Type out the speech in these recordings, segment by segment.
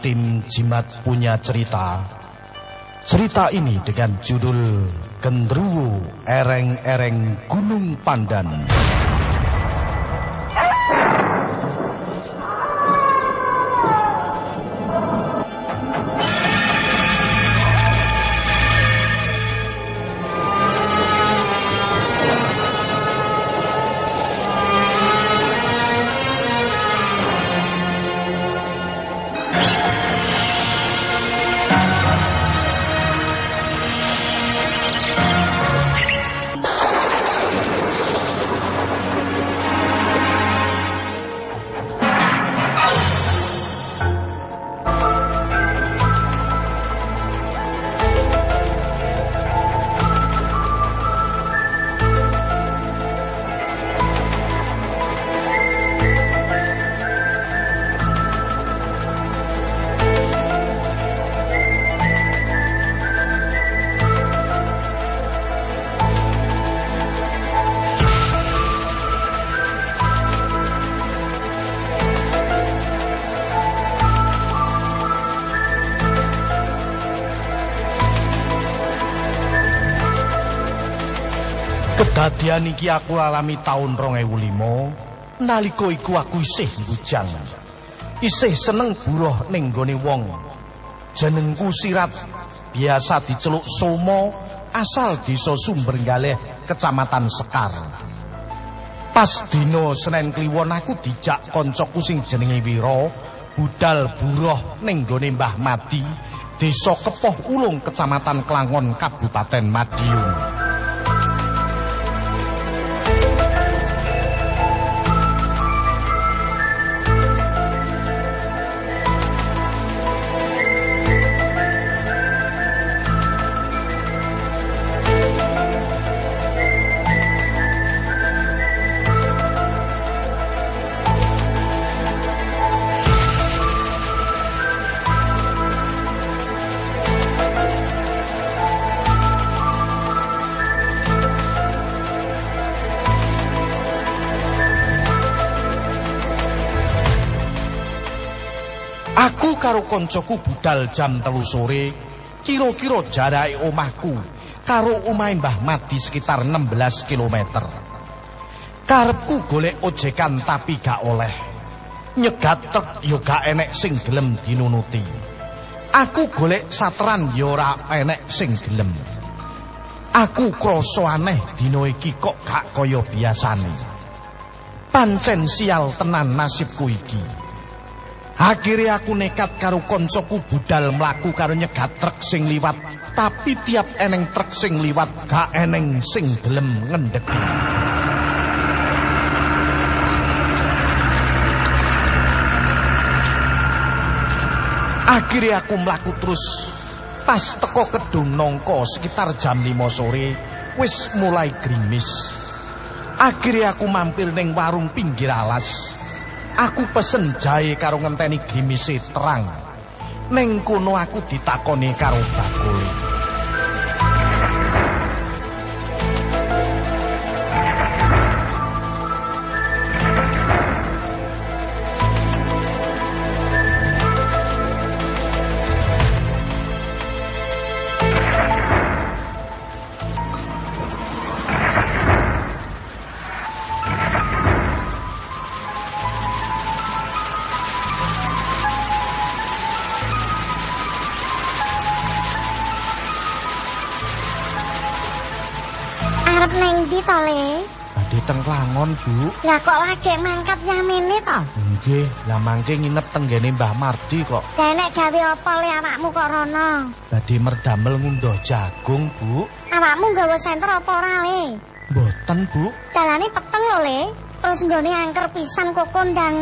Tim Jimat punya cerita. Cerita ini dengan judul Gendruwo Ereng-Ereng Gunung Pandan. Kedadian iki aku alami taun 2005 nalika iku aku isih bujang. Isih seneng buruh ning gone wong. Jenengku Sirat, biasa diceluk Somo, asal desa Sumbergaleh, Kecamatan Sekar. Pas dina Senin Kliwon aku dijak kancaku sing jenenge Wira budal buruh ning gone Mbah Madi, Desa Kepoh Ulung, Kecamatan Klangon, Kabupaten Madiun. Karo koncoku budal jam telu sore, kira-kira jarake omahku karo omahe Mbah Madi sekitar 16 km. Karepku golek ojekan tapi gak oleh. Nyegat truk yo gak enek sing gelem dinunuti. Aku golek sateran yo ora enek sing gelem. Aku krasa aneh dina iki kok gak kaya biasane. Pancen sial tenan nasibku iki. Akhirnya aku nekat karo koncoku budal mlaku karo nyegat truk sing liwat, tapi tiap eneng truk sing liwat gak eneng sing gelem ngendheki. Akhirnya aku mlaku terus. Pas teko kedung nongko sekitar jam 5 sore, wis mulai grimis. Akhirnya aku mampir ning warung pinggir alas. Aku pesen jahe karo ngenteni grimise terang. Ning kono aku ditakoni karo bakul. Klangon, Bu. Lah kok lagi mangkat yamene to? Nggih, lah mangke nginep tenggene Mbah Mardi kok. Lah nek gawe apa le awakmu kok rono? Badhe merdamel ngundoh jagung, Bu. Awakmu gawe senter apa ora, Le? Mboten, Bu. Dalane peteng lho, Le. Terus nggone angker pisan kok kondang.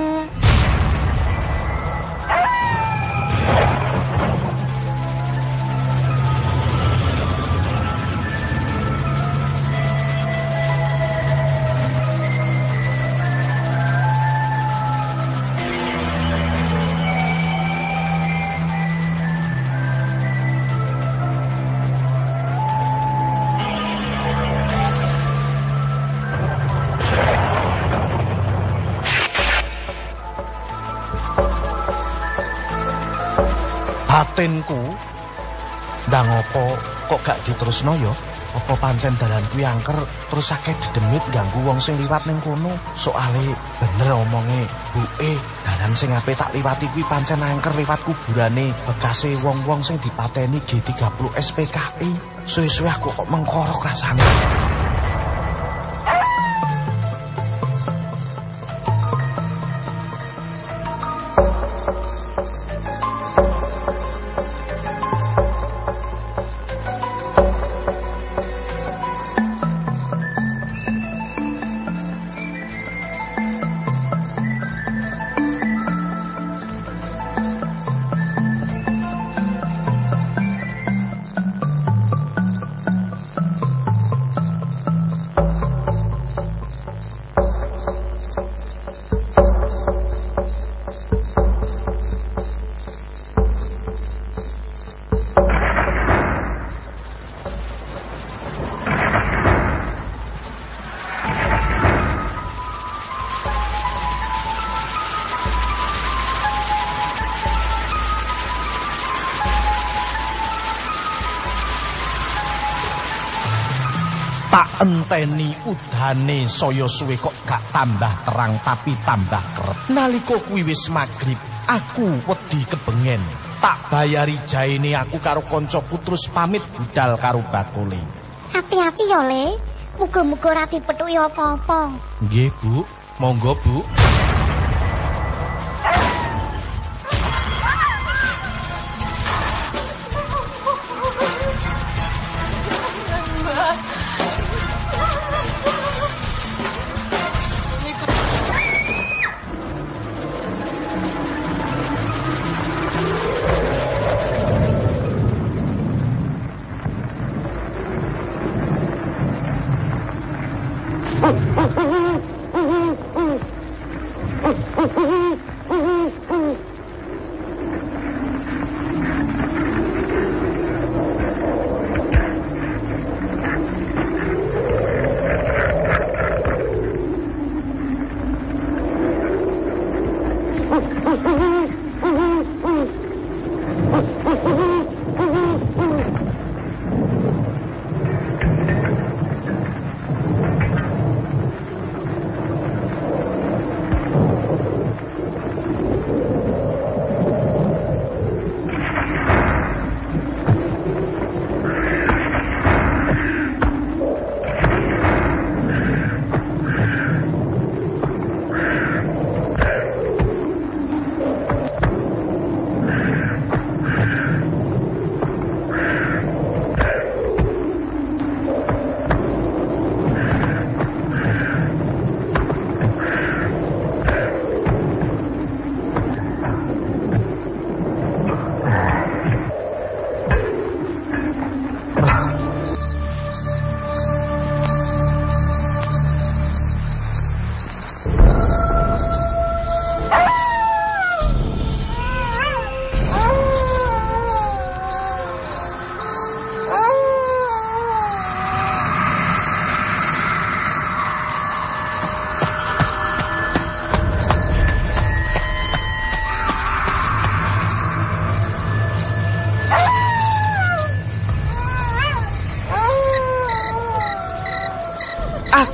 Batinku ndang apa kok gak diterusno ya? Apa pancen dalan kuwi angker terus akeh dedemit ganggu wong sing liwat ning kono? Soale bener omonge buke dalan sing ape tak liwati kuwi pancen angker liwat kuburane bekase wong-wong sing dipateni G30 SPKI suwe-suwe aku kok mengkorok rasane tak enteni udane saya suwe kok gak tambah terang tapi tambah kerep. Nalika kuwi wis magrib aku wedi kebengen. Tak bayari jaine aku karo kancaku terus pamit budal karo bakule Hati-hati ya, Le. Muga-muga ora dipethuki apa-apa. nggih Bu. Monggo Bu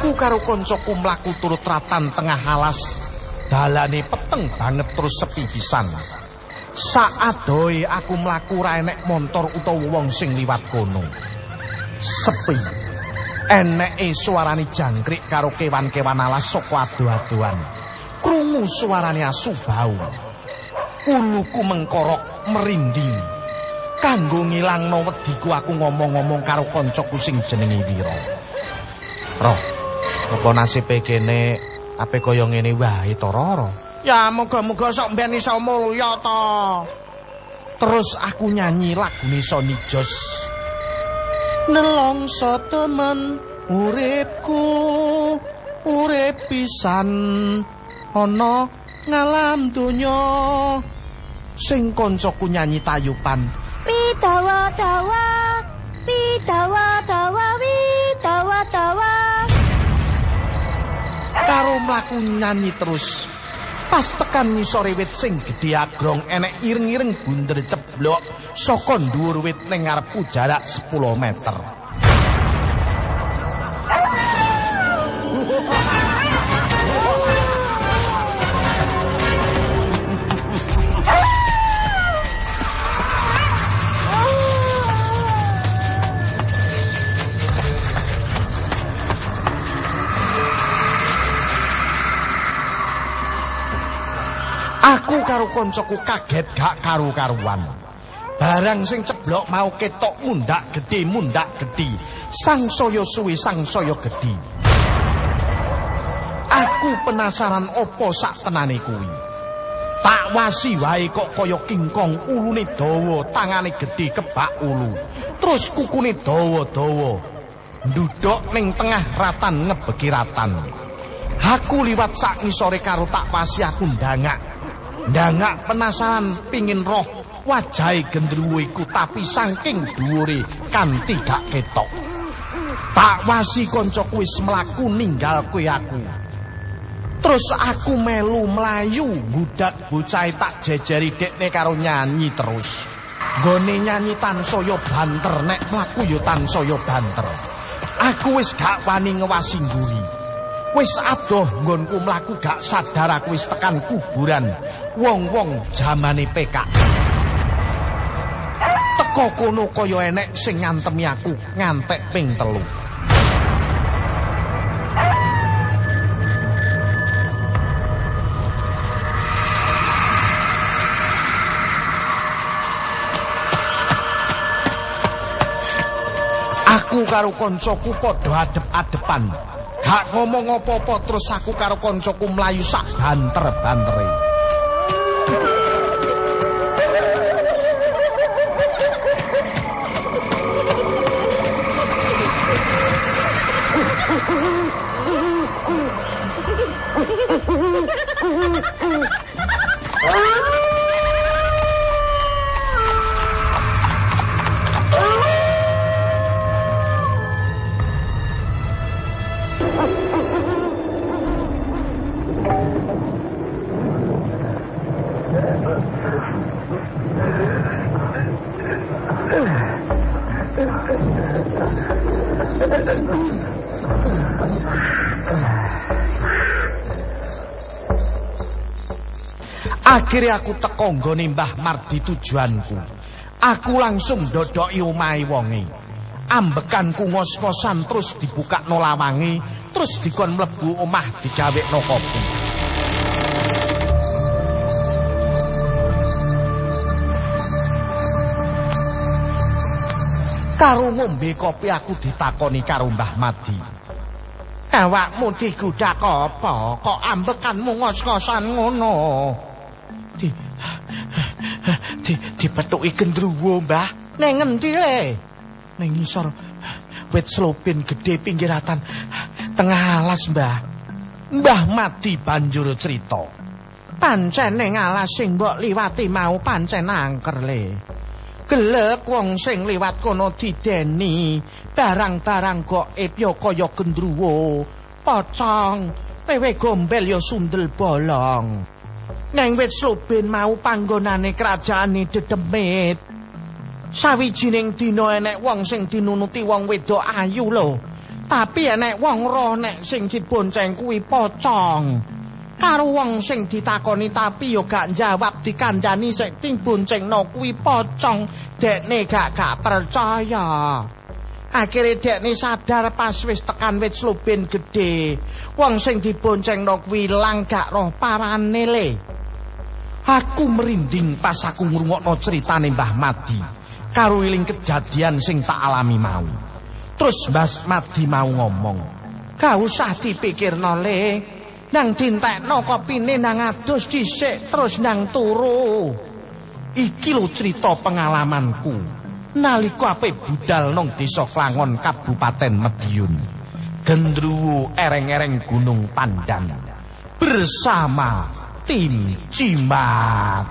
Aku karo koncoku mlaku turut ratan tengah alas. Dalane peteng banget terus sepi pisan. Saadoe aku mlaku ra enek montor utawa wong sing liwat kono. Sepi. Eneke suarane jangkrik karo kewan-kewan alas saka ado-adoan. Krungu suarane asu bau. Uluku mengkorok merinding. Kanggo ngilangno wediku aku ngomong-ngomong karo koncoku sing jenenge Wira. Roh, apa nasibe kene ape kaya ngene wae to Roro? Ya moga-moga sok mben iso mulya to. Terus aku nyanyi lagune Sony Jos. Nelongso temen uripku urip pisan ana ngalam donya sing kancaku nyanyi tayupan Widawa-dawa, widawa-dawa, karo mlaku nyanyi terus Pas tekan ngisore wit sing gedhe agrong enek ireng-ireng bunder ceblok saka dhuwur wit ning ngarepku jarak 10 meter. Karo koncoku kaget gak karu-karuan. Barang sing ceblok mau ketok mundak gedhe mundak gedhe. Sang saya suwi sang saya gedhe. Aku penasaran opo sak tenane kuwi. Tak wasi wae kok kaya kingkong ulune dawa, tangane gedhe kebak ulu. Terus kukune dawa-dawa. Ndudok ning tengah ratan ngebeki ratan. Aku liwat sak ngisore karo tak wasi aku ndangak. Ndangak penasaran pingin roh wajahe gendruwo iku tapi saking dhuwure kanthi gak ketok. Tak wasi kancaku wis mlaku ninggal kowe aku. Terus aku melu mlayu budak bocah tak jejeri dekne karo nyanyi terus. Gone nyanyi tansaya banter nek mlaku ya tansaya banter. Aku wis gak wani ngewasi ngguri. Wis adoh nggonku mlaku gak sadar aku wis tekan kuburan wong-wong jamane PK. Teko kono kaya enek sing ngantemi aku ngantek ping telu. Aku karo koncoku padha adep-adepan. Gak ngomong apa-apa terus aku karo koncoku mlayu sak banter-bantere. Akhirnya aku teko nggone Mbah Mardi tujuanku. Aku langsung dodoki omahe wonge. Ambekanku ngos-ngosan terus dibukakno lawange, terus dikon mlebu omah digawekno kopi. Karo ngombe kopi aku ditakoni karo Mbah Madi. Awakmu digudak apa? Kok ambekanmu ngos-ngosan ngono? Di di dipetuki gendruwo, Mbah. Ning endi le? Ning ngisor wit slopin gedhe pinggiratan tengah alas, Mbah. Mbah Madi banjur cerita. Pancen ning alas sing mbok liwati mau pancen angker le. Gelek wong sing liwat kono dideni, barang-barang gaib ya kaya gendruwo, pocong, pewe gombel ya sundel bolong. Neng wit slobin mau panggonane kerajaane dedemit. Sawijining dina enek wong sing dinunuti wong wedok ayu lho. Tapi enek wong roh nek sing dibonceng kuwi pocong. Karo wong sing ditakoni tapi yo gak jawab dikandani sik ting boncengno kuwi pocong. Dekne gak gak percaya. Akhire dekne sadar pas wis tekan wit slobin gedhe. Wong sing diboncengno kuwi lang gak roh parane le. Aku merinding pas aku ngrungokno critane Mbah Madi karo iling kejadian sing tak alami mau. Terus Mbah Madi mau ngomong, "Gak usah dipikirno le, nang dintekno kopine nang adus dhisik terus nang turu." Iki lho cerita pengalamanku. Nalika ape budal nang Desa Klangon Kabupaten Madiun. Gendruwo ereng-ereng Gunung Pandan bersama tim jimat.